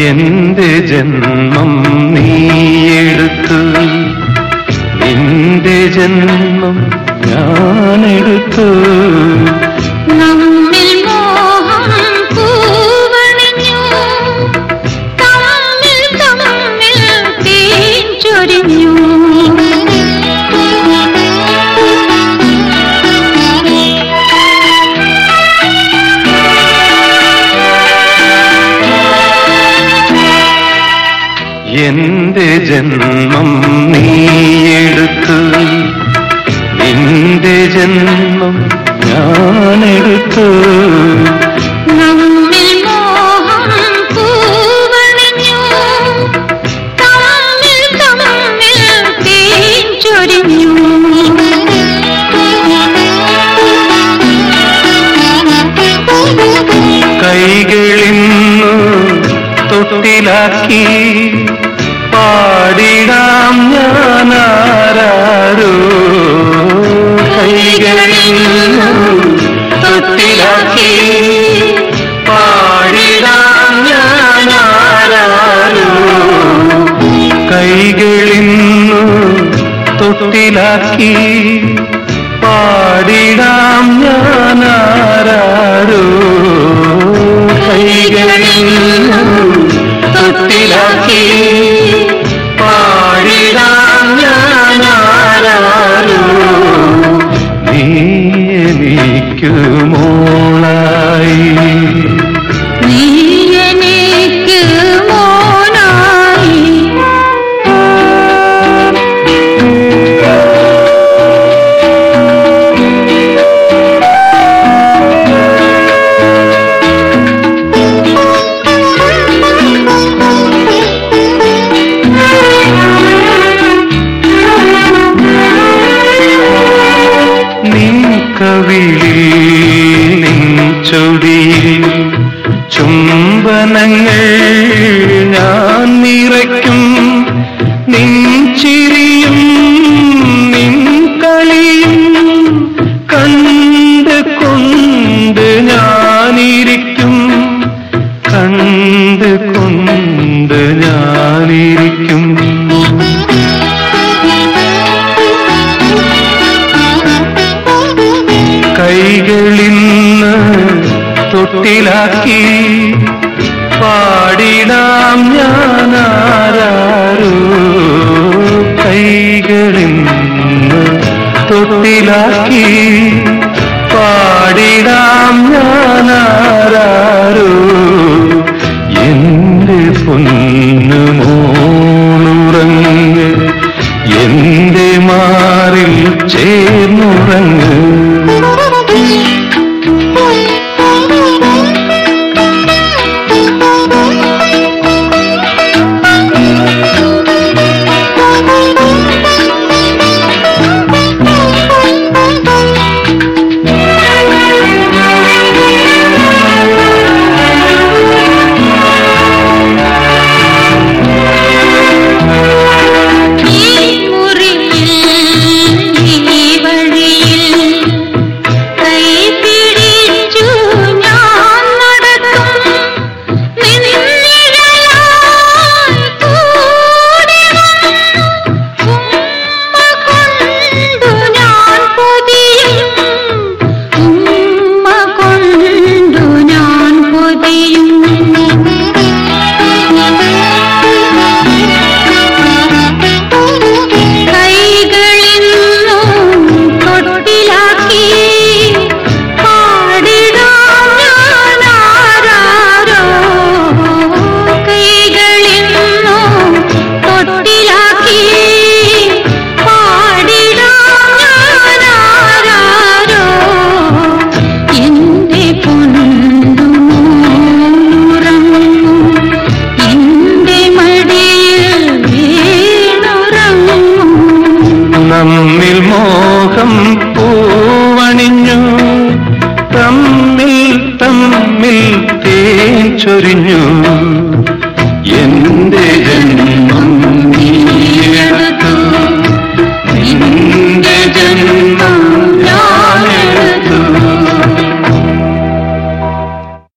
എന്റെ ജന്മം നീയെടുത്തു എന്റെ ജന്മം ഞാനെടുത്തു എന്റെ ജന്മം നീയെടുത്ത് എന്റെ ജന്മം ഞാനെടുത്തു കൈകളിന്നു തൊട്ടിലാക്കി तिलकी ചുംബനങ്ങൾ ഞാൻ തൊട്ടിലാക്കി പാടിടാം ഞാനാരാരോ? കൈകളിൽ തൊട്ടിലാക്കി. പാടിടാം ഞാനാരാരോ? എന്റെ പൊന്നു മോളുറങ്ങ് എന്റെ മാറിൽ ചേർന്നുറങ്ങ്. Thank you. കരഞ്ഞു